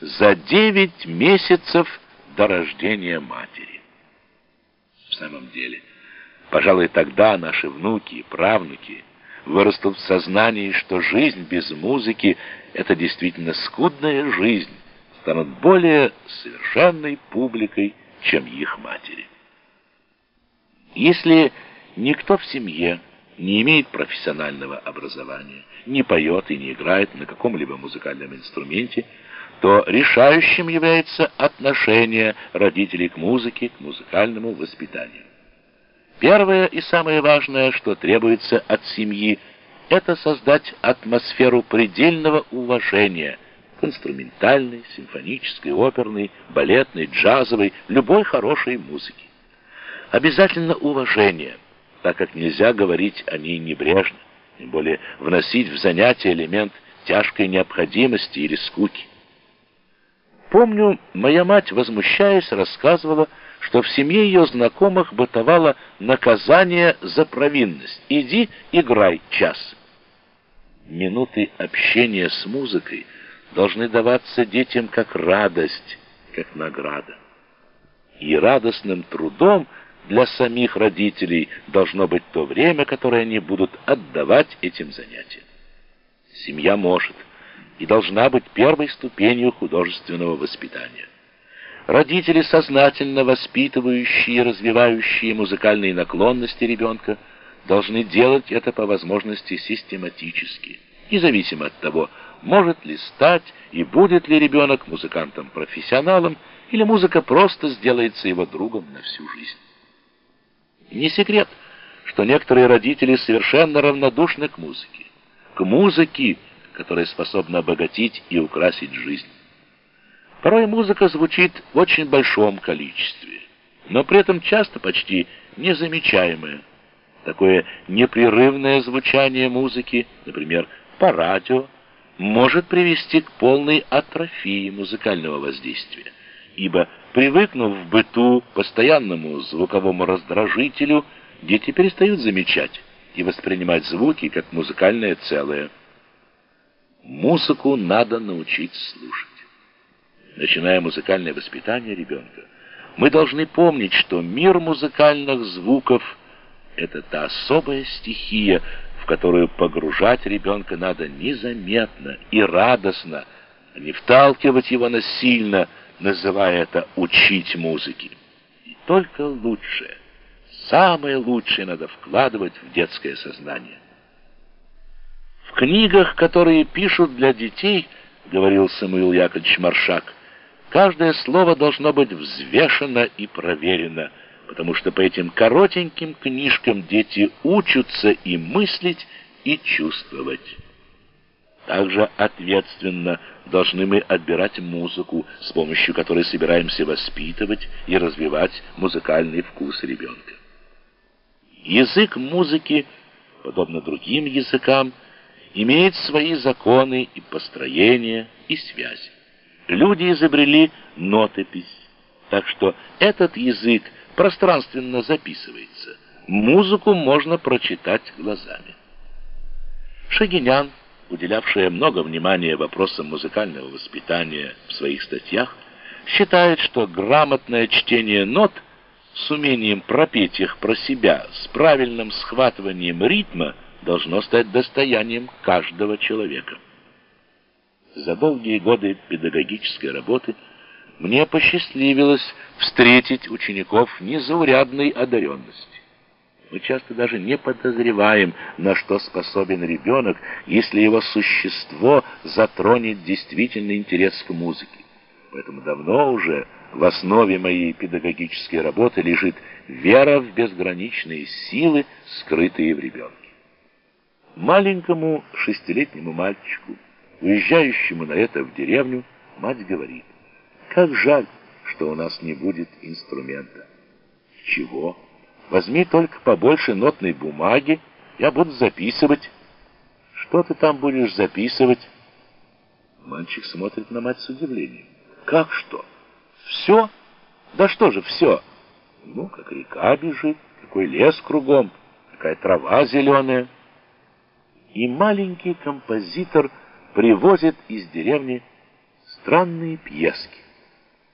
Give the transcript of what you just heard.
за девять месяцев до рождения матери. В самом деле, пожалуй, тогда наши внуки и правнуки вырастут в сознании, что жизнь без музыки — это действительно скудная жизнь, станут более совершенной публикой, чем их матери. Если никто в семье не имеет профессионального образования, не поет и не играет на каком-либо музыкальном инструменте, то решающим является отношение родителей к музыке, к музыкальному воспитанию. Первое и самое важное, что требуется от семьи, это создать атмосферу предельного уважения к инструментальной, симфонической, оперной, балетной, джазовой, любой хорошей музыке. Обязательно уважение, так как нельзя говорить о ней небрежно, тем более вносить в занятие элемент тяжкой необходимости или скуки. Помню, моя мать, возмущаясь, рассказывала, что в семье ее знакомых бытовало наказание за провинность. Иди, играй час. Минуты общения с музыкой должны даваться детям как радость, как награда. И радостным трудом для самих родителей должно быть то время, которое они будут отдавать этим занятиям. Семья может и должна быть первой ступенью художественного воспитания. Родители, сознательно воспитывающие и развивающие музыкальные наклонности ребенка, должны делать это по возможности систематически, независимо от того, может ли стать и будет ли ребенок музыкантом-профессионалом, или музыка просто сделается его другом на всю жизнь. Не секрет, что некоторые родители совершенно равнодушны к музыке. К музыке, которая способна обогатить и украсить жизнь. Порой музыка звучит в очень большом количестве, но при этом часто почти незамечаемая. Такое непрерывное звучание музыки, например, по радио, может привести к полной атрофии музыкального воздействия, ибо, привыкнув в быту постоянному звуковому раздражителю, дети перестают замечать и воспринимать звуки как музыкальное целое. Музыку надо научить слушать. Начиная музыкальное воспитание ребенка, мы должны помнить, что мир музыкальных звуков — это та особая стихия, в которую погружать ребенка надо незаметно и радостно, а не вталкивать его насильно, называя это «учить музыке». И только лучшее, самое лучшее надо вкладывать в детское сознание книгах, которые пишут для детей, говорил Самуил Яковлевич Маршак, каждое слово должно быть взвешено и проверено, потому что по этим коротеньким книжкам дети учатся и мыслить, и чувствовать. Также ответственно должны мы отбирать музыку, с помощью которой собираемся воспитывать и развивать музыкальный вкус ребенка. Язык музыки, подобно другим языкам, имеет свои законы и построения, и связи. Люди изобрели нотопись, так что этот язык пространственно записывается. Музыку можно прочитать глазами. Шагинян, уделявшая много внимания вопросам музыкального воспитания в своих статьях, считает, что грамотное чтение нот с умением пропеть их про себя, с правильным схватыванием ритма – должно стать достоянием каждого человека. За долгие годы педагогической работы мне посчастливилось встретить учеников незаурядной одаренности. Мы часто даже не подозреваем, на что способен ребенок, если его существо затронет действительный интерес к музыке. Поэтому давно уже в основе моей педагогической работы лежит вера в безграничные силы, скрытые в ребенке. Маленькому шестилетнему мальчику, уезжающему на это в деревню, мать говорит, «Как жаль, что у нас не будет инструмента». «Чего? Возьми только побольше нотной бумаги, я буду записывать». «Что ты там будешь записывать?» Мальчик смотрит на мать с удивлением. «Как что? Все? Да что же все?» «Ну, как река бежит, какой лес кругом, какая трава зеленая» и маленький композитор привозит из деревни странные пьески.